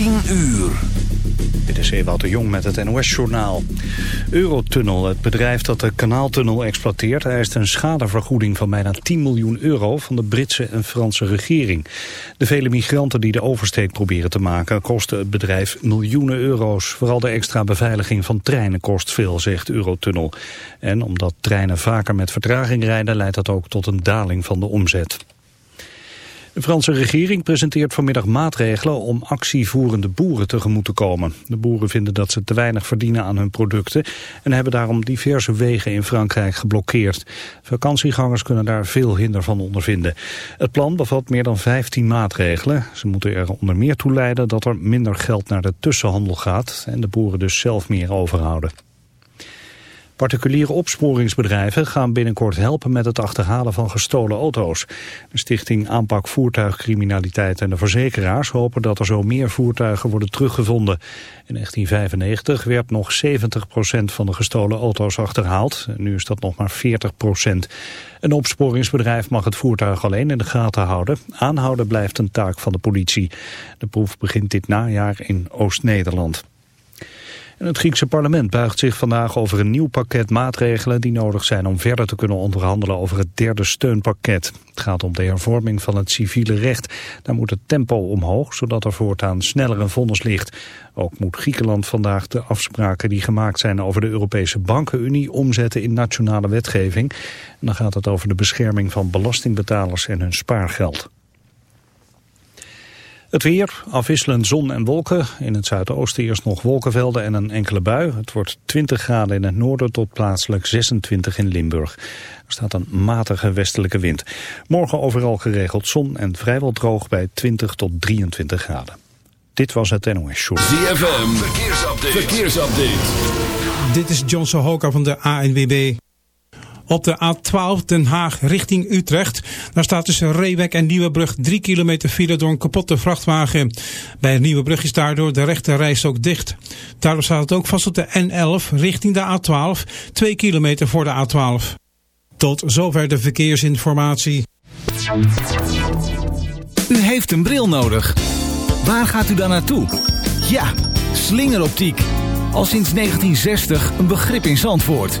10 uur. Dit is Ewout de Jong met het NOS-journaal. Eurotunnel, het bedrijf dat de kanaaltunnel exploiteert... eist een schadevergoeding van bijna 10 miljoen euro... van de Britse en Franse regering. De vele migranten die de oversteek proberen te maken... kosten het bedrijf miljoenen euro's. Vooral de extra beveiliging van treinen kost veel, zegt Eurotunnel. En omdat treinen vaker met vertraging rijden... leidt dat ook tot een daling van de omzet. De Franse regering presenteert vanmiddag maatregelen om actievoerende boeren tegemoet te komen. De boeren vinden dat ze te weinig verdienen aan hun producten en hebben daarom diverse wegen in Frankrijk geblokkeerd. Vakantiegangers kunnen daar veel hinder van ondervinden. Het plan bevat meer dan 15 maatregelen. Ze moeten er onder meer toe leiden dat er minder geld naar de tussenhandel gaat en de boeren dus zelf meer overhouden. Particuliere opsporingsbedrijven gaan binnenkort helpen met het achterhalen van gestolen auto's. De stichting Aanpak Voertuigcriminaliteit en de verzekeraars hopen dat er zo meer voertuigen worden teruggevonden. In 1995 werd nog 70% van de gestolen auto's achterhaald. Nu is dat nog maar 40%. Een opsporingsbedrijf mag het voertuig alleen in de gaten houden. Aanhouden blijft een taak van de politie. De proef begint dit najaar in Oost-Nederland het Griekse parlement buigt zich vandaag over een nieuw pakket maatregelen die nodig zijn om verder te kunnen onderhandelen over het derde steunpakket. Het gaat om de hervorming van het civiele recht. Daar moet het tempo omhoog, zodat er voortaan sneller een vonnis ligt. Ook moet Griekenland vandaag de afspraken die gemaakt zijn over de Europese Bankenunie omzetten in nationale wetgeving. En dan gaat het over de bescherming van belastingbetalers en hun spaargeld. Het weer, afwisselend zon en wolken. In het zuidoosten eerst nog wolkenvelden en een enkele bui. Het wordt 20 graden in het noorden tot plaatselijk 26 in Limburg. Er staat een matige westelijke wind. Morgen overal geregeld zon en vrijwel droog bij 20 tot 23 graden. Dit was het NOS Show. ZFM, verkeersupdate. verkeersupdate. Dit is John Sohoka van de ANWB. Op de A12 Den Haag richting Utrecht. Daar staat tussen Reewek en Nieuwebrug 3 kilometer file door een kapotte vrachtwagen. Bij Nieuwebrug is daardoor de rechte reis ook dicht. Daardoor staat het ook vast op de N11 richting de A12. 2 kilometer voor de A12. Tot zover de verkeersinformatie. U heeft een bril nodig. Waar gaat u dan naartoe? Ja, slingeroptiek. Al sinds 1960 een begrip in Zandvoort.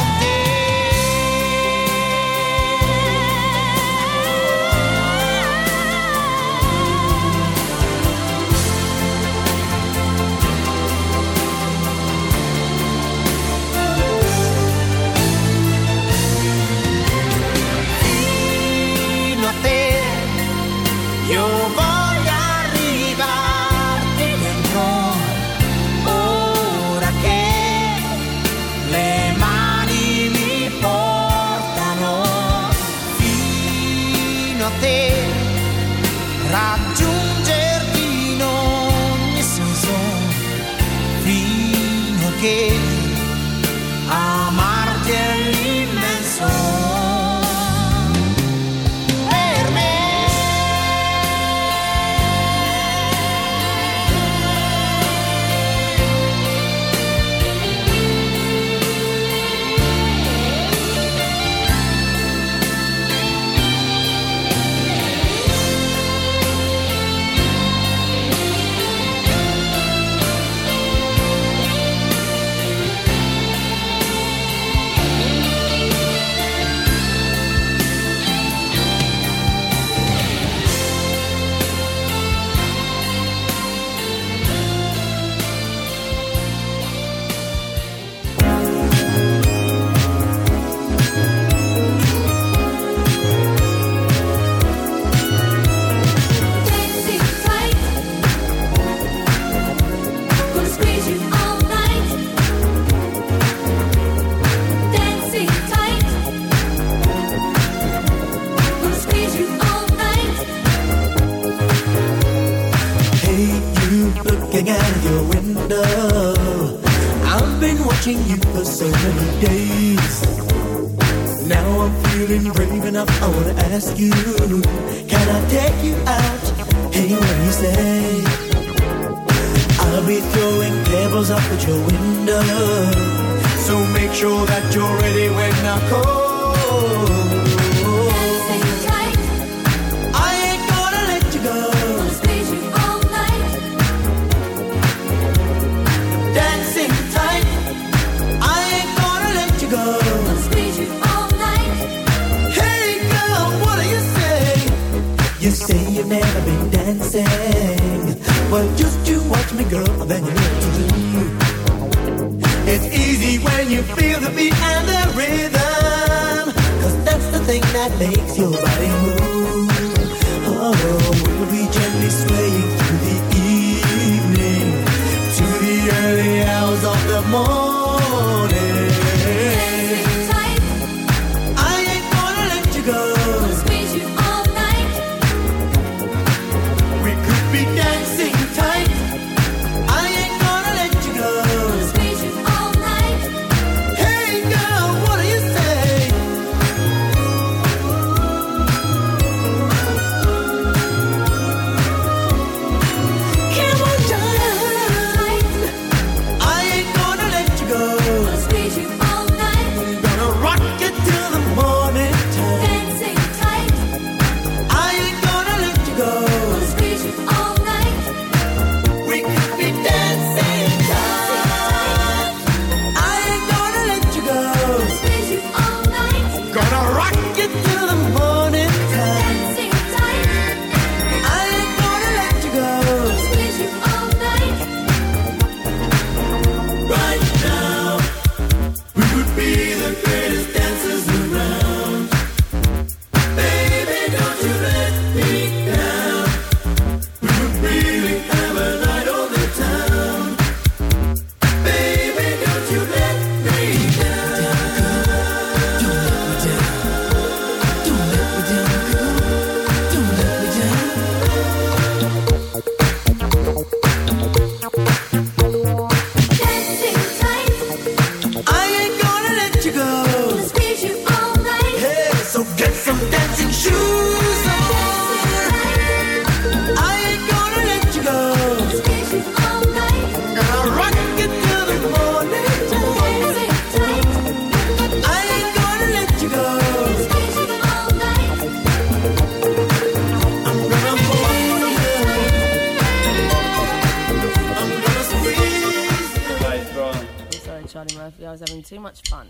much fun.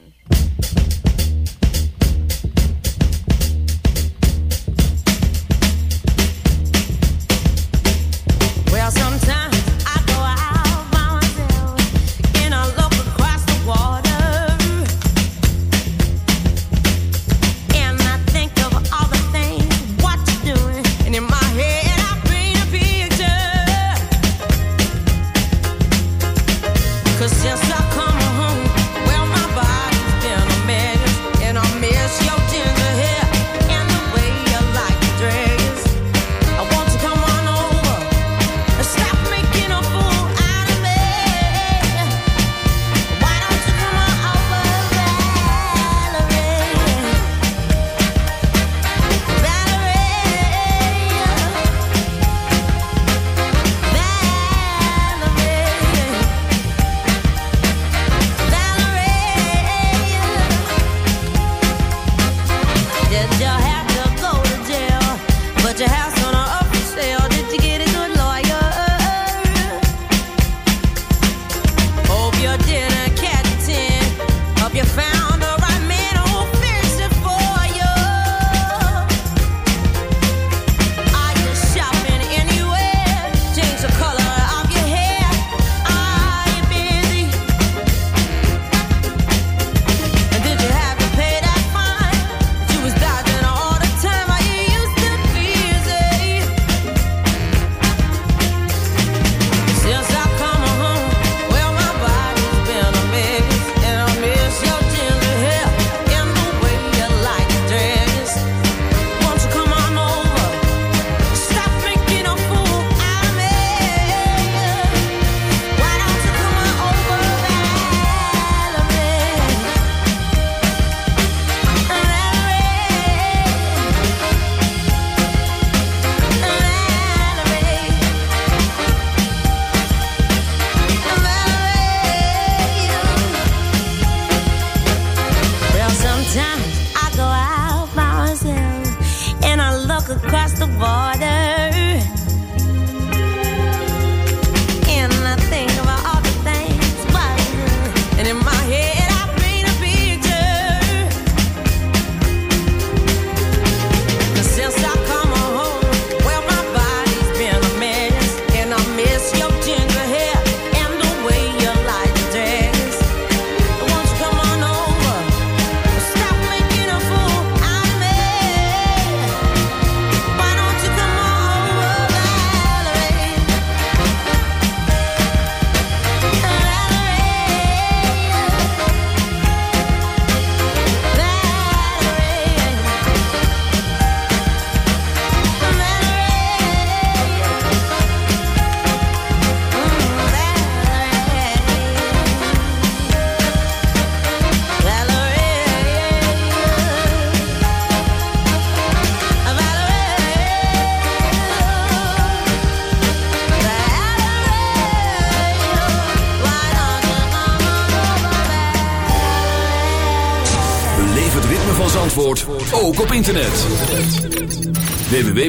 Well, sometimes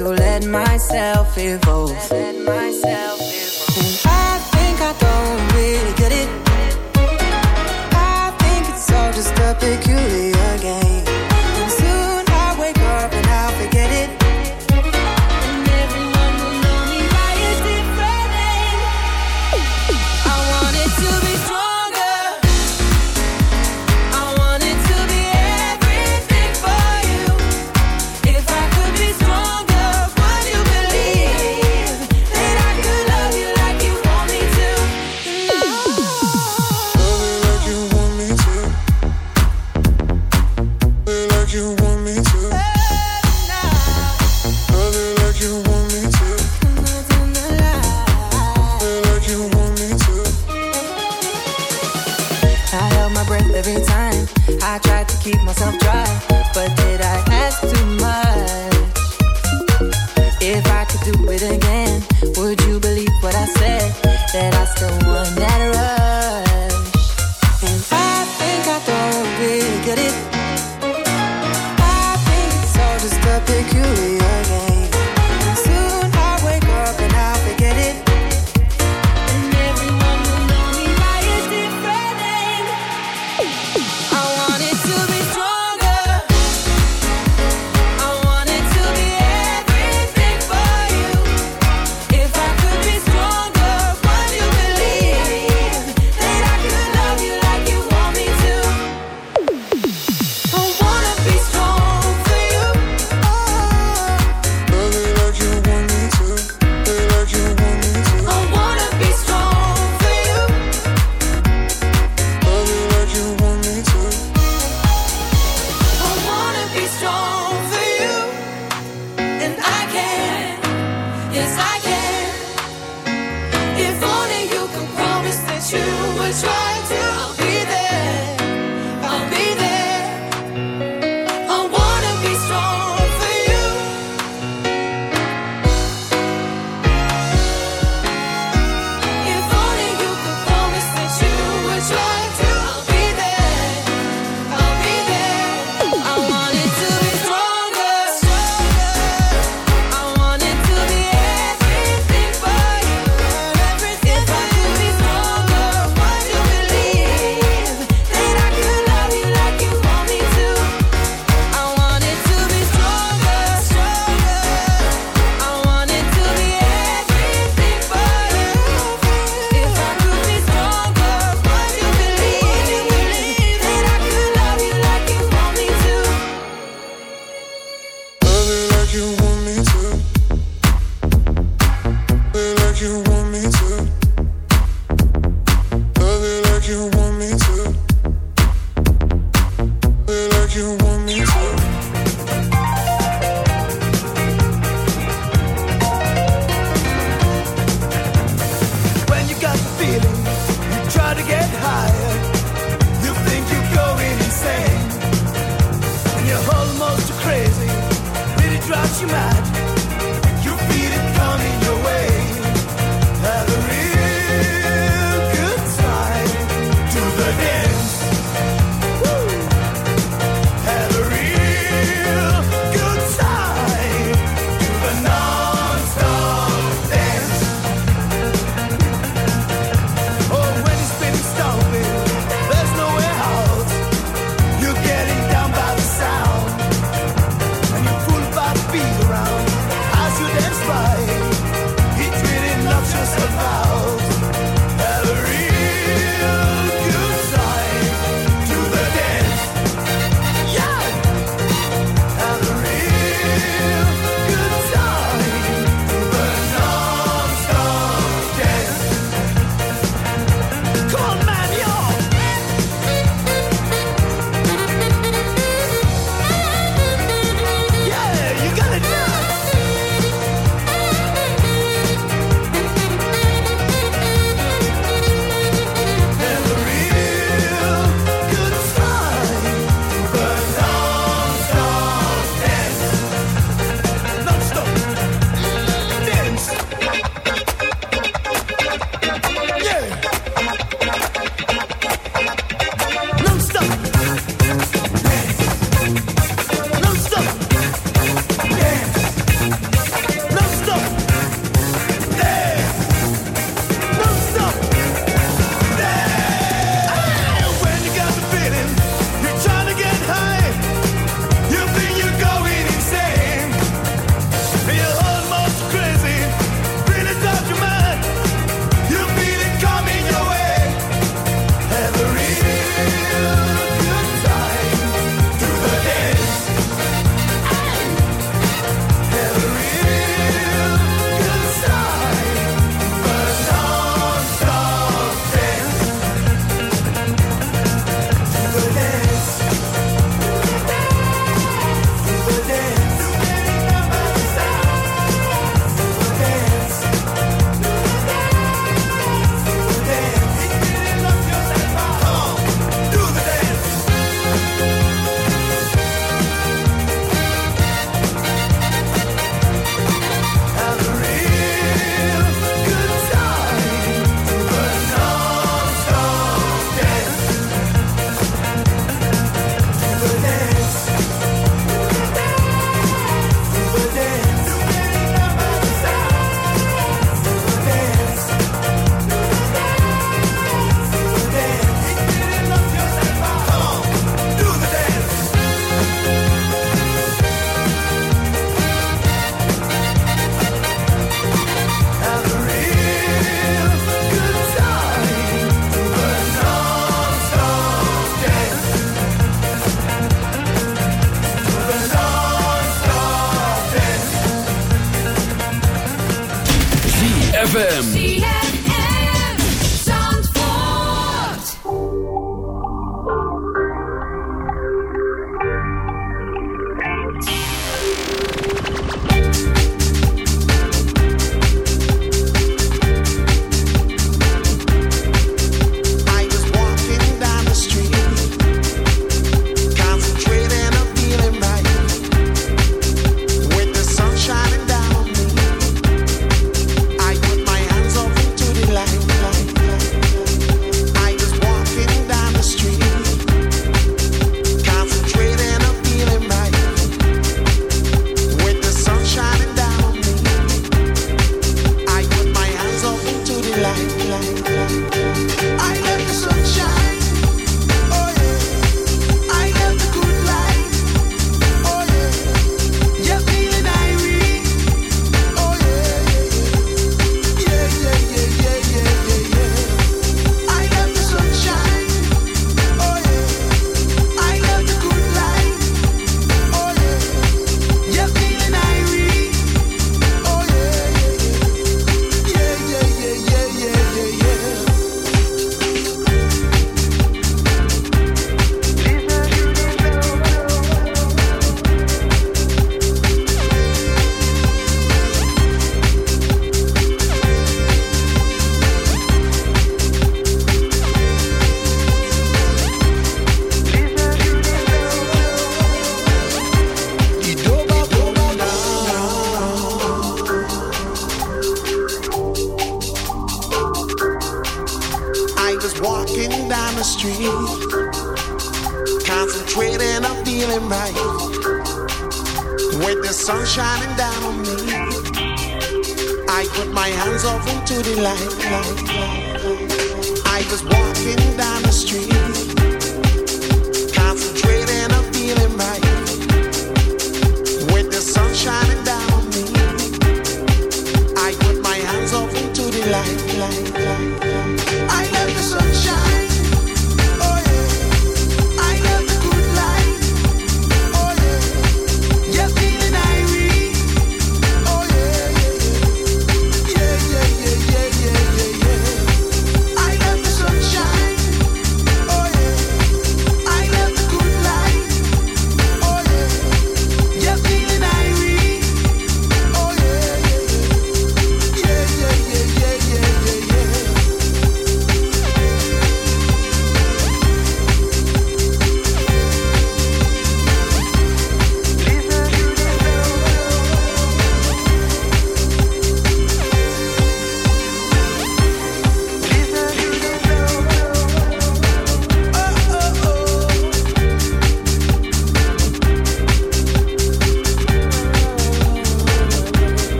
to let myself evolve. Let myself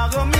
hago mi